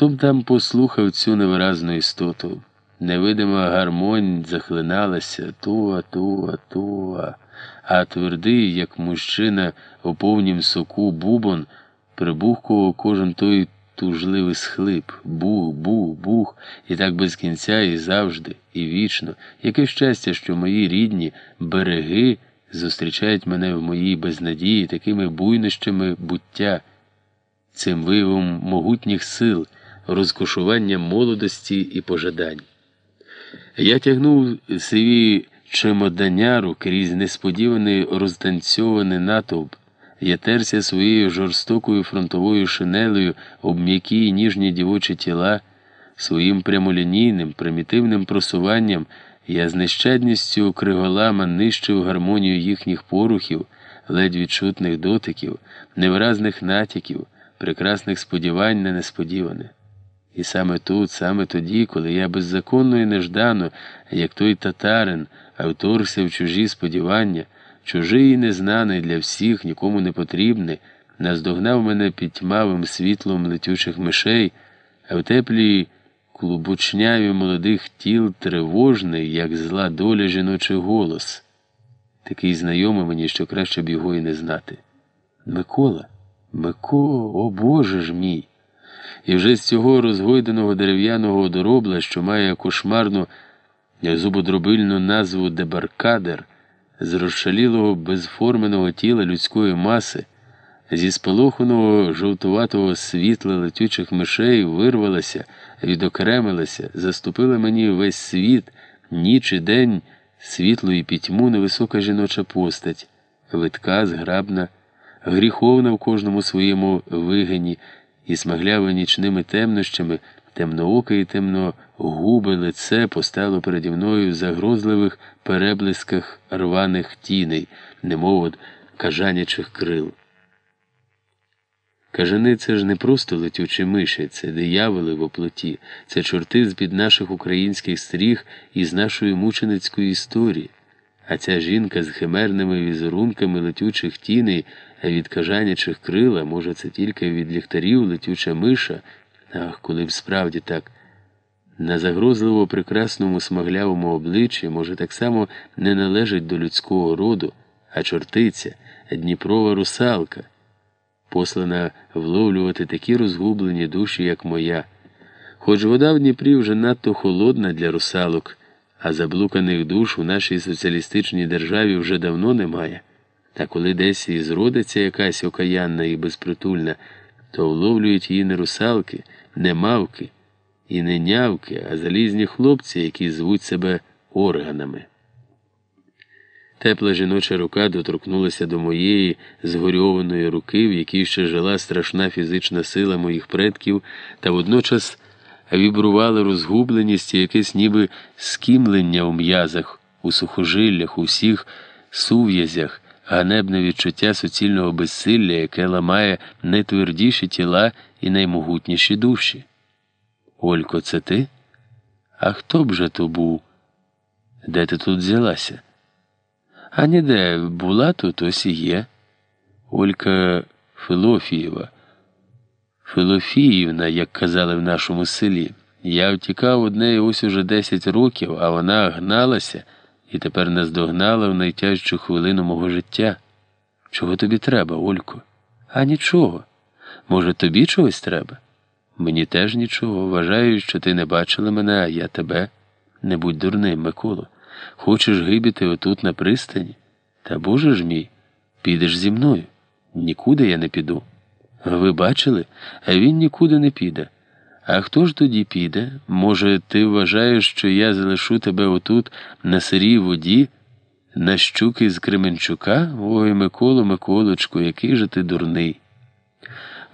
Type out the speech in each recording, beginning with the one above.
Хто б там послухав цю невиразну істоту? Невидима гармонь захлиналася туа, туа, туа, а твердий, як мужчина у повнім соку бубон, прибухкував кожен той тужливий схлип, бух, бух, бух, і так без кінця, і завжди, і вічно. Яке щастя, що мої рідні береги зустрічають мене в моїй безнадії такими буйнощами буття, цим виявом могутніх сил, розкошуванням молодості і пожадань. Я тягнув сиві чемоданяру крізь несподіваний розтанцьований натовп. Я терся своєю жорстокою фронтовою шинелею об м'які і ніжні дівочі тіла, своїм прямолінійним, примітивним просуванням я з нещадністю криголама нищив гармонію їхніх порухів, ледь відчутних дотиків, невиразних натяків, прекрасних сподівань на несподіване. І саме тут, саме тоді, коли я беззаконно і неждано, як той татарин, вторгся в чужі сподівання, чужий і незнаний для всіх, нікому не потрібний, наздогнав мене під тьмавим світлом летючих мишей, а в теплій клубучняві молодих тіл тривожний, як зла доля жіночий голос. Такий знайомий мені, що краще б його і не знати. Микола, Микола, о Боже ж мій! І вже з цього розгойденого дерев'яного одоробла, що має кошмарну зубодробильну назву Дебаркадер, з розшалілого безформеного тіла людської маси, зі спалоханого жовтуватого світла летючих мишей вирвалася, відокремилася, заступила мені весь світ, ніч і день, світло і пітьму невисока жіноча постать, витка, зграбна, гріховна в кожному своєму вигині і смагляве нічними темнощами, темнооке і темногубе лице постало переді мною в загрозливих переблисках рваних тіней, немов от кажанячих крил. Кажани це ж не просто летючі миші, це дияволи в оплоті, це чорти з під наших українських стріг і з нашої мученицької історії. А ця жінка з химерними візерунками летючих тіней, а від кажанячих крила, може, це тільки від ліхтарів летюча миша, ах, коли б справді так. На загрозливо прекрасному смаглявому обличчі, може, так само не належить до людського роду, а чортиця, Дніпрова русалка, послана вловлювати такі розгублені душі, як моя. Хоч вода в Дніпрі вже надто холодна для русалок а заблуканих душ у нашій соціалістичній державі вже давно немає. Та коли десь і зродиться якась окаянна і безпритульна, то вловлюють її не русалки, не мавки і не нявки, а залізні хлопці, які звуть себе органами. Тепла жіноча рука доторкнулася до моєї згорьованої руки, в якій ще жила страшна фізична сила моїх предків, та водночас вібрували розгубленість і якесь ніби скімлення у м'язах, у сухожиллях, у всіх сув'язях, ганебне відчуття суцільного безсилля, яке ламає найтвердіші тіла і наймогутніші душі. Олько, це ти? А хто б же то був? Де ти тут взялася? А ніде була тут ось і є. Олька Филофієва. Филофіївна, як казали в нашому селі. Я втікав од неї ось уже десять років, а вона гналася і тепер наздогнала в найтяжчу хвилину мого життя. Чого тобі треба, Олько? А нічого. Може, тобі чогось треба? Мені теж нічого. Вважаю, що ти не бачила мене, а я тебе. Не будь дурним, Миколо. Хочеш гибіти отут на пристані? Та боже ж мій, підеш зі мною. Нікуди я не піду. Ви бачили, він нікуди не піде. А хто ж тоді піде? Може, ти вважаєш, що я залишу тебе отут, на сирій воді, на щуки з Кременчука? Ой, Миколо, Миколочку, який же ти дурний.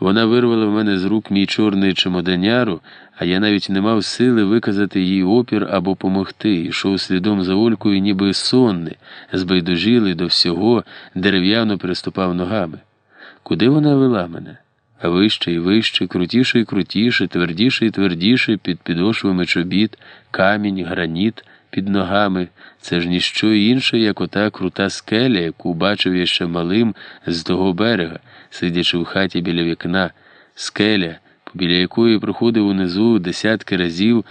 Вона вирвала в мене з рук мій чорний чемоданяру, а я навіть не мав сили виказати їй опір або помогти, йшов слідом за Олькою, ніби сонний, збайдужілий до всього, дерев'яно переступав ногами. Куди вона вела мене? А вище і вище, крутіше і крутіше, твердіше і твердіше під підошвами чобіт, камінь, граніт під ногами. Це ж ніщо інше, як ота крута скеля, яку бачив я ще малим з того берега, сидячи в хаті біля вікна, скеля, біля якої проходив унизу десятки разів.